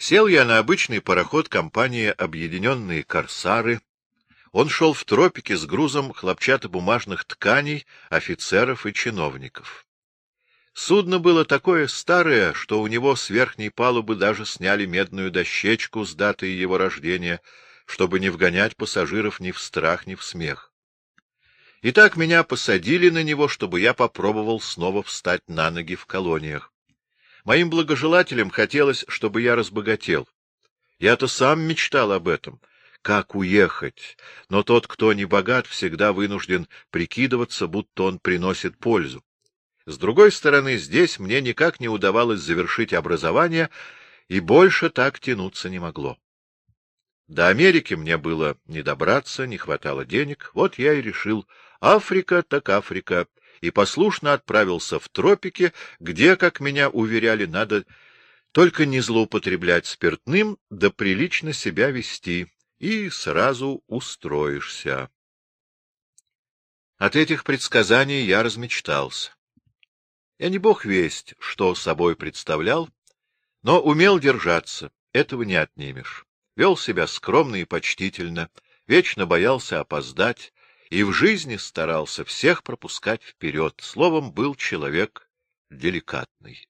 Сел я на обычный пароход компании «Объединенные корсары». Он шел в тропике с грузом хлопчатобумажных тканей, офицеров и чиновников. Судно было такое старое, что у него с верхней палубы даже сняли медную дощечку с датой его рождения, чтобы не вгонять пассажиров ни в страх, ни в смех. Итак, меня посадили на него, чтобы я попробовал снова встать на ноги в колониях. Моим благожелателям хотелось, чтобы я разбогател. Я-то сам мечтал об этом. Как уехать? Но тот, кто не богат, всегда вынужден прикидываться, будто он приносит пользу. С другой стороны, здесь мне никак не удавалось завершить образование, и больше так тянуться не могло. До Америки мне было не добраться, не хватало денег. Вот я и решил, Африка так Африка, и послушно отправился в тропики, где, как меня уверяли, надо только не злоупотреблять спиртным, да прилично себя вести, и сразу устроишься. От этих предсказаний я размечтался. Я не бог весть, что собой представлял, но умел держаться, этого не отнимешь. Вел себя скромно и почтительно, вечно боялся опоздать, и в жизни старался всех пропускать вперед, словом, был человек деликатный.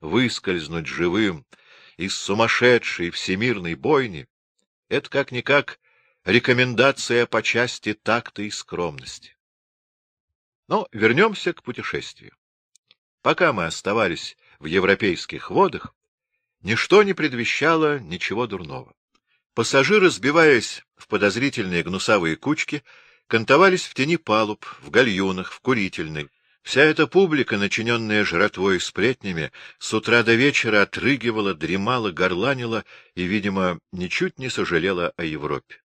Выскользнуть живым из сумасшедшей всемирной бойни — это как-никак рекомендация по части такта и скромности. Но вернемся к путешествию. Пока мы оставались в европейских водах, ничто не предвещало ничего дурного. Пассажиры, сбиваясь в подозрительные гнусавые кучки, кантовались в тени палуб, в гальюнах, в курительной. Вся эта публика, начиненная жратвой и сплетнями, с утра до вечера отрыгивала, дремала, горланила и, видимо, ничуть не сожалела о Европе.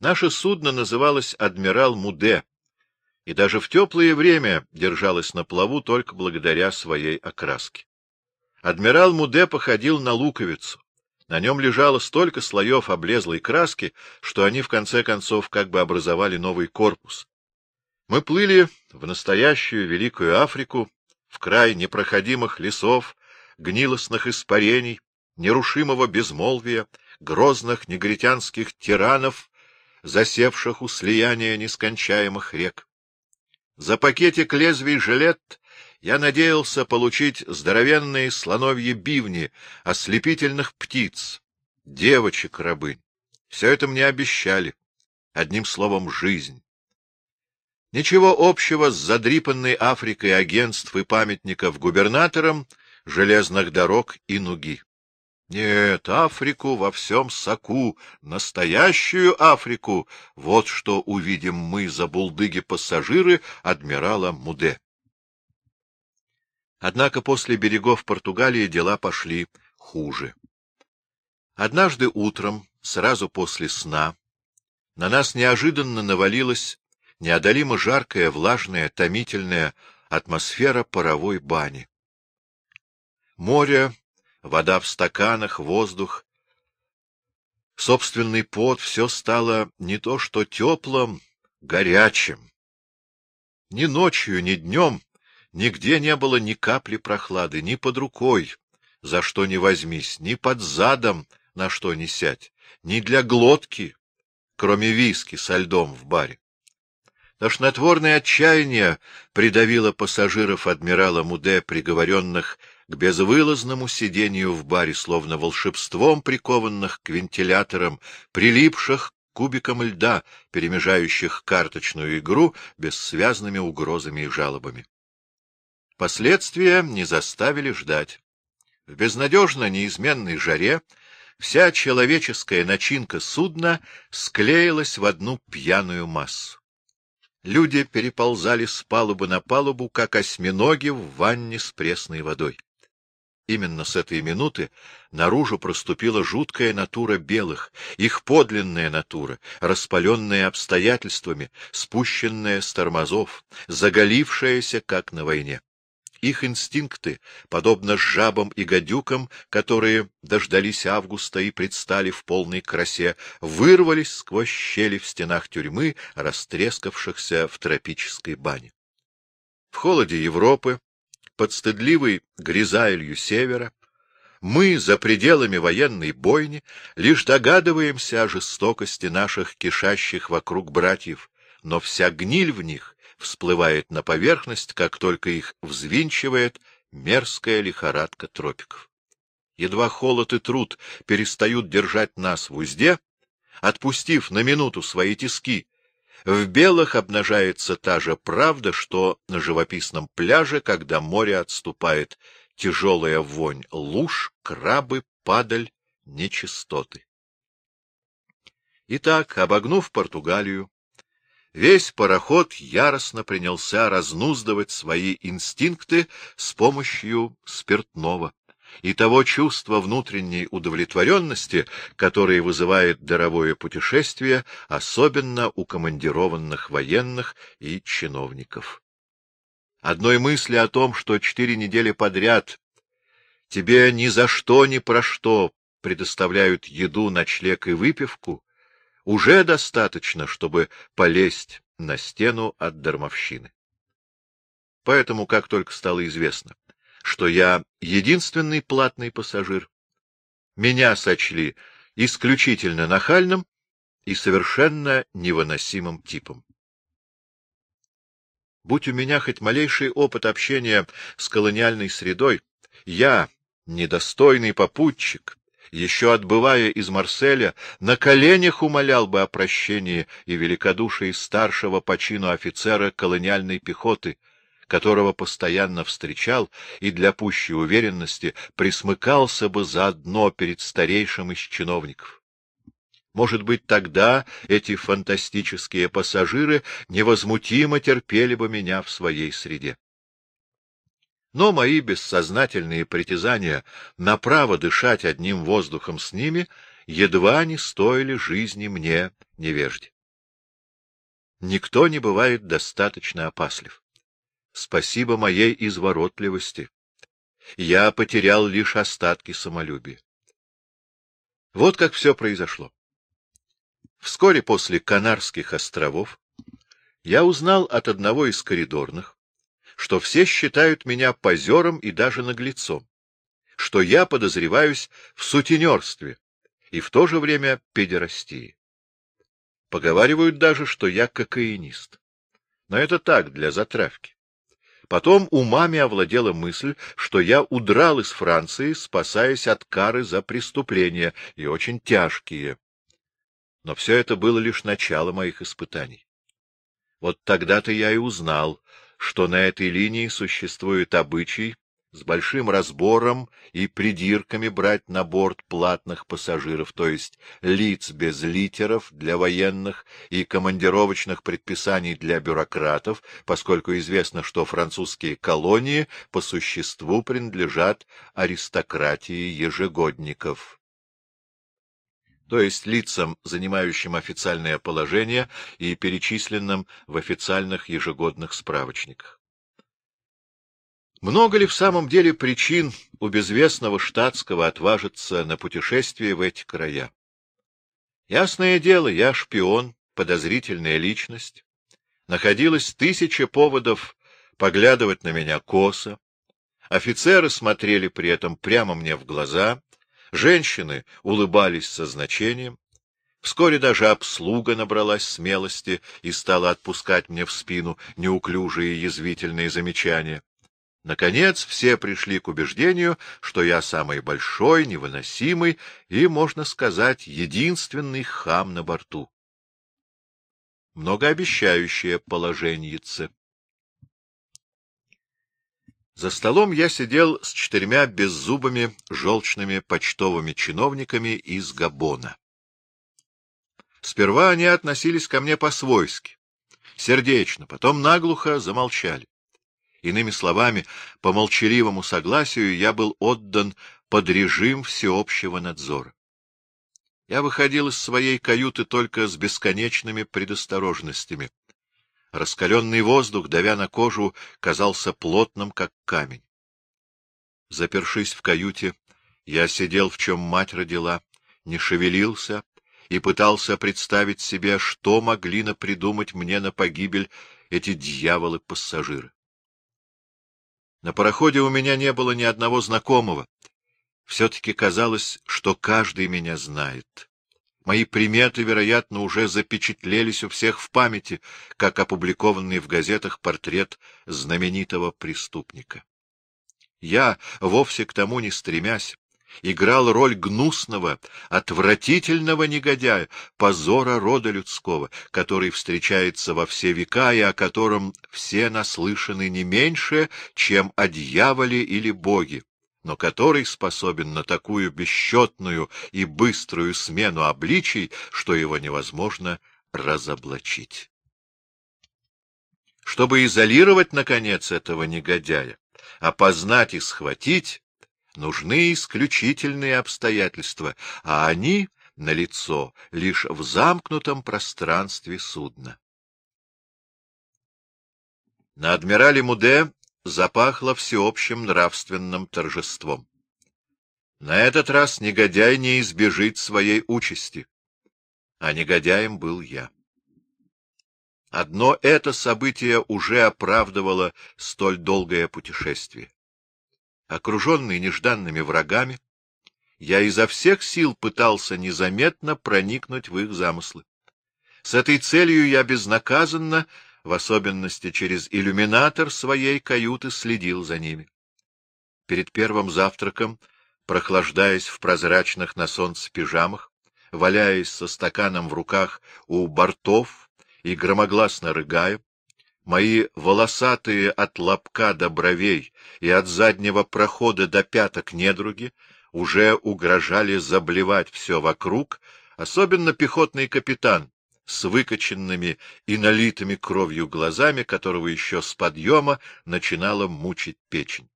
Наше судно называлось «Адмирал Муде», и даже в теплое время держалось на плаву только благодаря своей окраске. Адмирал Муде походил на луковицу. На нем лежало столько слоев облезлой краски, что они в конце концов как бы образовали новый корпус. Мы плыли в настоящую Великую Африку, в край непроходимых лесов, гнилостных испарений, нерушимого безмолвия, грозных негритянских тиранов, засевших у слияния нескончаемых рек. За пакетик лезвий жилет я надеялся получить здоровенные слоновьи бивни, ослепительных птиц, девочек-рабынь. Все это мне обещали. Одним словом, жизнь. Ничего общего с задрипанной Африкой агентств и памятников губернаторам, железных дорог и нуги. Нет, Африку во всем соку, настоящую Африку, вот что увидим мы за булдыги-пассажиры адмирала Муде. Однако после берегов Португалии дела пошли хуже. Однажды утром, сразу после сна, на нас неожиданно навалилась неодолимо жаркая, влажная, томительная атмосфера паровой бани. Море, вода в стаканах, воздух, собственный пот — все стало не то что теплым, горячим. Ни ночью, ни днем Нигде не было ни капли прохлады, ни под рукой, за что не возьмись, ни под задом, на что не сядь, ни для глотки, кроме виски со льдом в баре. Тошнотворное отчаяние придавило пассажиров адмирала Муде, приговоренных к безвылазному сидению в баре, словно волшебством прикованных к вентиляторам, прилипших к кубикам льда, перемежающих карточную игру бессвязными угрозами и жалобами. Последствия не заставили ждать. В безнадежно неизменной жаре вся человеческая начинка судна склеилась в одну пьяную массу. Люди переползали с палубы на палубу, как осьминоги в ванне с пресной водой. Именно с этой минуты наружу проступила жуткая натура белых, их подлинная натура, распаленная обстоятельствами, спущенная с тормозов, заголившаяся, как на войне. Их инстинкты, подобно жабам и гадюкам, которые дождались августа и предстали в полной красе, вырвались сквозь щели в стенах тюрьмы, растрескавшихся в тропической бане. В холоде Европы, под стыдливой грязайлью севера, Мы, за пределами военной бойни, лишь догадываемся о жестокости наших кишащих вокруг братьев, но вся гниль в них всплывает на поверхность, как только их взвинчивает мерзкая лихорадка тропиков. Едва холод и труд перестают держать нас в узде, отпустив на минуту свои тиски, в белых обнажается та же правда, что на живописном пляже, когда море отступает, тяжелая вонь луж, крабы, падаль, нечистоты. Итак, обогнув Португалию, весь пароход яростно принялся разнуздывать свои инстинкты с помощью спиртного и того чувства внутренней удовлетворенности, которое вызывает даровое путешествие, особенно у командированных военных и чиновников. Одной мысли о том, что четыре недели подряд тебе ни за что ни про что предоставляют еду, ночлег и выпивку, уже достаточно, чтобы полезть на стену от дармовщины. Поэтому, как только стало известно, что я единственный платный пассажир. Меня сочли исключительно нахальным и совершенно невыносимым типом. Будь у меня хоть малейший опыт общения с колониальной средой, я, недостойный попутчик, еще отбывая из Марселя, на коленях умолял бы о прощении и великодушии старшего по чину офицера колониальной пехоты — которого постоянно встречал и для пущей уверенности присмыкался бы заодно перед старейшим из чиновников. Может быть, тогда эти фантастические пассажиры невозмутимо терпели бы меня в своей среде. Но мои бессознательные притязания на право дышать одним воздухом с ними едва не стоили жизни мне, невежде. Никто не бывает достаточно опаслив. Спасибо моей изворотливости. Я потерял лишь остатки самолюбия. Вот как все произошло. Вскоре после Канарских островов я узнал от одного из коридорных, что все считают меня позером и даже наглецом, что я подозреваюсь в сутенерстве и в то же время педерастии. Поговаривают даже, что я кокаинист. Но это так, для затравки. Потом умами овладела мысль, что я удрал из Франции, спасаясь от кары за преступления, и очень тяжкие. Но все это было лишь начало моих испытаний. Вот тогда-то я и узнал, что на этой линии существует обычай с большим разбором и придирками брать на борт платных пассажиров, то есть лиц без литеров для военных и командировочных предписаний для бюрократов, поскольку известно, что французские колонии по существу принадлежат аристократии ежегодников то есть лицам, занимающим официальное положение и перечисленным в официальных ежегодных справочниках. Много ли в самом деле причин у безвестного штатского отважиться на путешествие в эти края? Ясное дело, я шпион, подозрительная личность. Находилось тысяча поводов поглядывать на меня косо. Офицеры смотрели при этом прямо мне в глаза, женщины улыбались со значением. Вскоре даже обслуга набралась смелости и стала отпускать мне в спину неуклюжие язвительные замечания. Наконец все пришли к убеждению, что я самый большой, невыносимый и, можно сказать, единственный хам на борту. Многообещающее положеньице. За столом я сидел с четырьмя беззубыми желчными почтовыми чиновниками из Габона. Сперва они относились ко мне по-свойски, сердечно, потом наглухо замолчали. Иными словами, по молчаливому согласию я был отдан под режим всеобщего надзора. Я выходил из своей каюты только с бесконечными предосторожностями. Раскаленный воздух, давя на кожу, казался плотным, как камень. Запершись в каюте, я сидел, в чем мать родила, не шевелился и пытался представить себе, что могли напридумать мне на погибель эти дьяволы-пассажиры. На пароходе у меня не было ни одного знакомого, Все-таки казалось, что каждый меня знает. Мои приметы, вероятно, уже запечатлелись у всех в памяти, как опубликованный в газетах портрет знаменитого преступника. Я, вовсе к тому не стремясь, играл роль гнусного, отвратительного негодяя, позора рода людского, который встречается во все века и о котором все наслышаны не меньше, чем о дьяволе или боге но который способен на такую бесчетную и быструю смену обличий, что его невозможно разоблачить. Чтобы изолировать, наконец, этого негодяя, опознать и схватить, нужны исключительные обстоятельства, а они налицо лишь в замкнутом пространстве судна. На адмирале Муде запахло всеобщим нравственным торжеством. На этот раз негодяй не избежит своей участи, а негодяем был я. Одно это событие уже оправдывало столь долгое путешествие. Окруженный нежданными врагами, я изо всех сил пытался незаметно проникнуть в их замыслы. С этой целью я безнаказанно в особенности через иллюминатор своей каюты, следил за ними. Перед первым завтраком, прохлаждаясь в прозрачных на солнце пижамах, валяясь со стаканом в руках у бортов и громогласно рыгая, мои волосатые от лобка до бровей и от заднего прохода до пяток недруги уже угрожали заблевать все вокруг, особенно пехотный капитан, с выкоченными и налитыми кровью глазами, которого еще с подъема начинала мучить печень.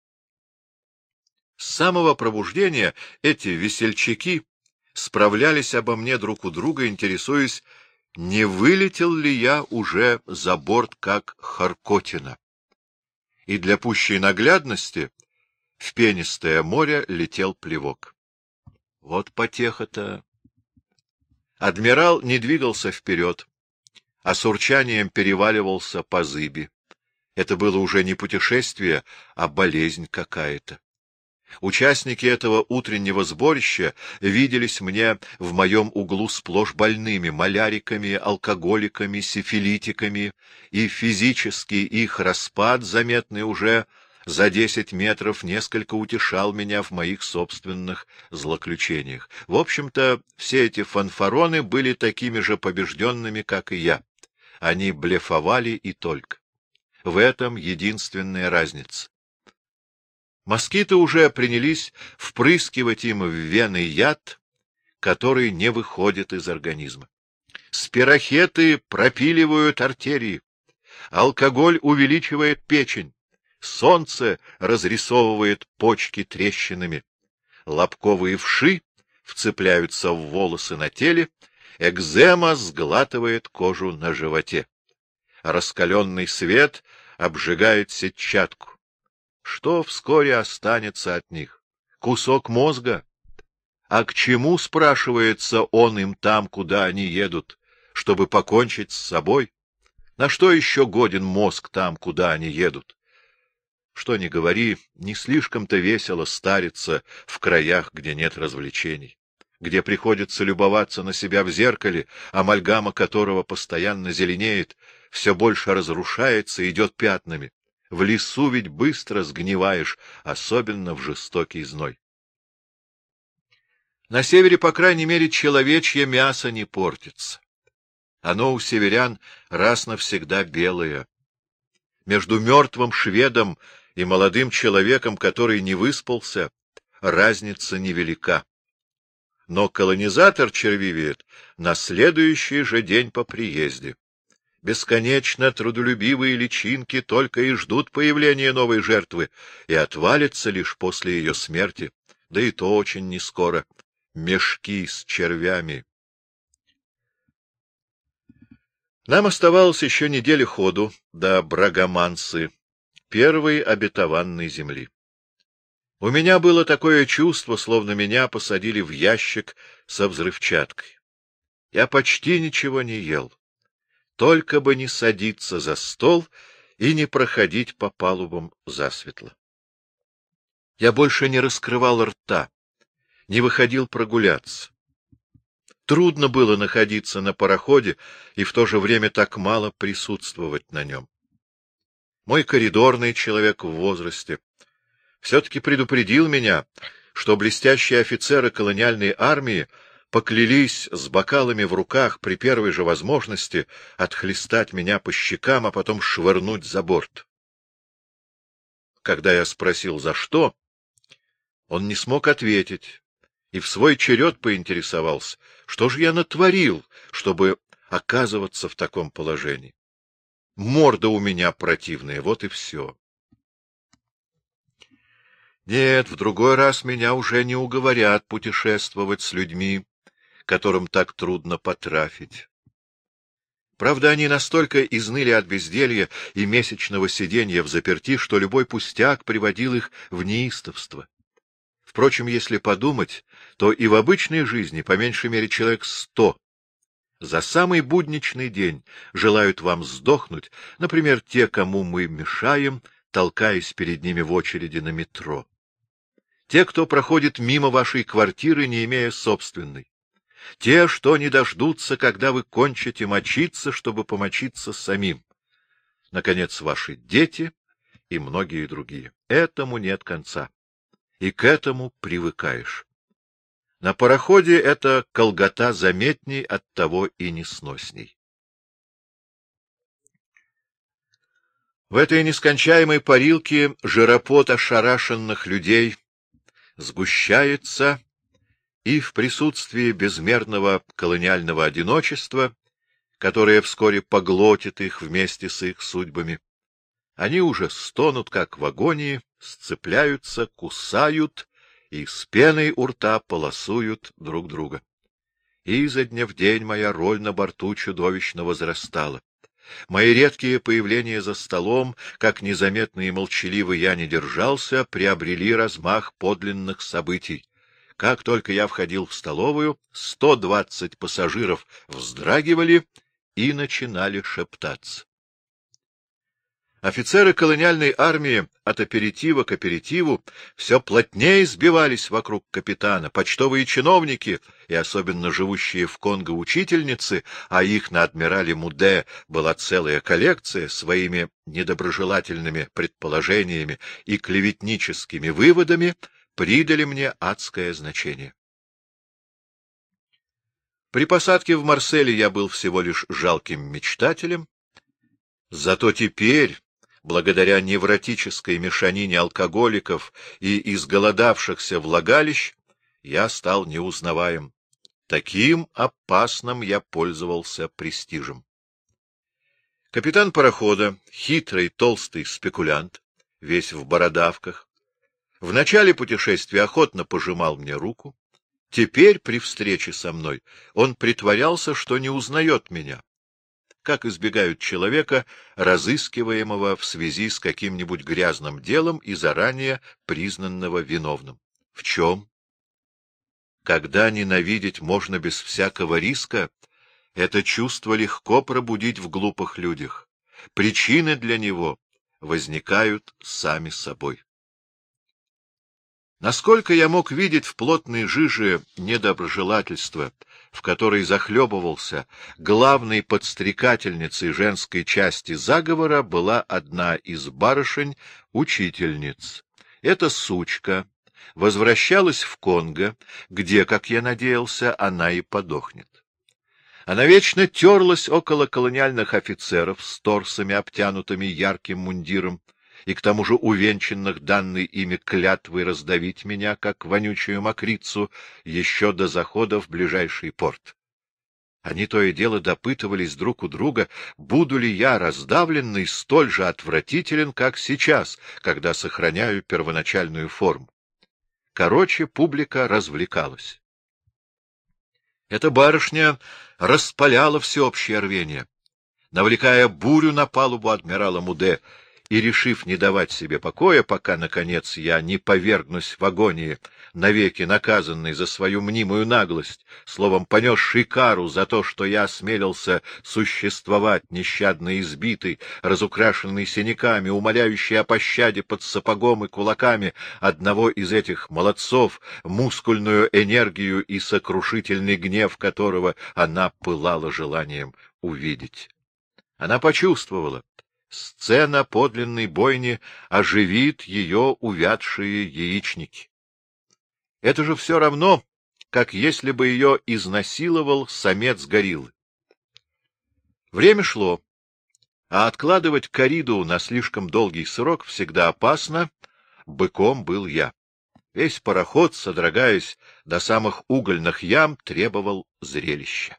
С самого пробуждения эти весельчаки справлялись обо мне друг у друга, интересуясь, не вылетел ли я уже за борт, как Харкотина. И для пущей наглядности в пенистое море летел плевок. Вот потеха-то! Адмирал не двигался вперед, а с урчанием переваливался по зыби. Это было уже не путешествие, а болезнь какая-то. Участники этого утреннего сборища виделись мне в моем углу сплошь больными, маляриками, алкоголиками, сифилитиками, и физический их распад, заметный уже за десять метров несколько утешал меня в моих собственных злоключениях. В общем-то, все эти фанфароны были такими же побежденными, как и я. Они блефовали и только. В этом единственная разница. Москиты уже принялись впрыскивать им в вены яд, который не выходит из организма. Спирохеты пропиливают артерии. Алкоголь увеличивает печень. Солнце разрисовывает почки трещинами. Лобковые вши вцепляются в волосы на теле, экзема сглатывает кожу на животе. Раскаленный свет обжигает сетчатку. Что вскоре останется от них? Кусок мозга? А к чему, спрашивается он им там, куда они едут, чтобы покончить с собой? На что еще годен мозг там, куда они едут? Что ни говори, не слишком-то весело стариться в краях, где нет развлечений, где приходится любоваться на себя в зеркале, амальгама которого постоянно зеленеет, все больше разрушается, идет пятнами. В лесу ведь быстро сгниваешь, особенно в жестокий зной. На севере, по крайней мере, человечье мясо не портится. Оно у северян раз навсегда белое. Между мертвым шведом и молодым человеком, который не выспался, разница невелика. Но колонизатор червивеет на следующий же день по приезде. Бесконечно трудолюбивые личинки только и ждут появления новой жертвы и отвалятся лишь после ее смерти, да и то очень нескоро. Мешки с червями. Нам оставалось еще неделя ходу до Брагомансы, первой обетованной земли. У меня было такое чувство, словно меня посадили в ящик со взрывчаткой. Я почти ничего не ел. Только бы не садиться за стол и не проходить по палубам засветло. Я больше не раскрывал рта, не выходил прогуляться. Трудно было находиться на пароходе и в то же время так мало присутствовать на нем. Мой коридорный человек в возрасте все-таки предупредил меня, что блестящие офицеры колониальной армии поклялись с бокалами в руках при первой же возможности отхлестать меня по щекам, а потом швырнуть за борт. Когда я спросил, за что, он не смог ответить и в свой черед поинтересовался, что же я натворил, чтобы оказываться в таком положении. Морда у меня противная, вот и все. Нет, в другой раз меня уже не уговорят путешествовать с людьми, которым так трудно потрафить. Правда, они настолько изныли от безделья и месячного сиденья в заперти, что любой пустяк приводил их в неистовство. Впрочем, если подумать, то и в обычной жизни по меньшей мере человек сто за самый будничный день желают вам сдохнуть, например, те, кому мы мешаем, толкаясь перед ними в очереди на метро. Те, кто проходит мимо вашей квартиры, не имея собственной. Те, что не дождутся, когда вы кончите мочиться, чтобы помочиться самим. Наконец, ваши дети и многие другие. Этому нет конца. И к этому привыкаешь. На пароходе эта колгота заметней, от того и несносней. В этой нескончаемой парилке жиропот ошарашенных людей сгущается, и в присутствии безмерного колониального одиночества, которое вскоре поглотит их вместе с их судьбами, они уже стонут, как в агонии, сцепляются, кусают и с пеной у рта полосуют друг друга. И изо дня в день моя роль на борту чудовищно возрастала. Мои редкие появления за столом, как незаметно и молчаливо я не держался, приобрели размах подлинных событий. Как только я входил в столовую, сто двадцать пассажиров вздрагивали и начинали шептаться. Офицеры колониальной армии от аперитива к аперитиву все плотнее сбивались вокруг капитана, почтовые чиновники и особенно живущие в Конго учительницы, а их на адмирале Муде была целая коллекция своими недоброжелательными предположениями и клеветническими выводами, придали мне адское значение. При посадке в Марселе я был всего лишь жалким мечтателем, зато теперь благодаря невротической мешанине алкоголиков и изголодавшихся влагалищ, я стал неузнаваем. Таким опасным я пользовался престижем. Капитан парохода, хитрый толстый спекулянт, весь в бородавках, в начале путешествия охотно пожимал мне руку. Теперь, при встрече со мной, он притворялся, что не узнает меня, как избегают человека, разыскиваемого в связи с каким-нибудь грязным делом и заранее признанного виновным. В чем? Когда ненавидеть можно без всякого риска, это чувство легко пробудить в глупых людях. Причины для него возникают сами собой. Насколько я мог видеть в плотной жиже недоброжелательства, в которой захлебывался, главной подстрекательницей женской части заговора была одна из барышень-учительниц. Эта сучка возвращалась в Конго, где, как я надеялся, она и подохнет. Она вечно терлась около колониальных офицеров с торсами, обтянутыми ярким мундиром, и к тому же увенчанных данной ими клятвой раздавить меня, как вонючую мокрицу, еще до захода в ближайший порт. Они то и дело допытывались друг у друга, буду ли я раздавленный столь же отвратителен, как сейчас, когда сохраняю первоначальную форму. Короче, публика развлекалась. Эта барышня распаляла всеобщее рвение, навлекая бурю на палубу адмирала Муде, и, решив не давать себе покоя, пока, наконец, я не повергнусь в агонии, навеки наказанный за свою мнимую наглость, словом, понесший кару за то, что я осмелился существовать, нещадно избитый, разукрашенный синяками, умоляющий о пощаде под сапогом и кулаками одного из этих молодцов, мускульную энергию и сокрушительный гнев которого она пылала желанием увидеть. Она почувствовала, сцена подлинной бойни оживит ее увядшие яичники. Это же все равно, как если бы ее изнасиловал самец гориллы. Время шло, а откладывать кориду на слишком долгий срок всегда опасно, быком был я. Весь пароход, содрогаясь до самых угольных ям, требовал зрелища.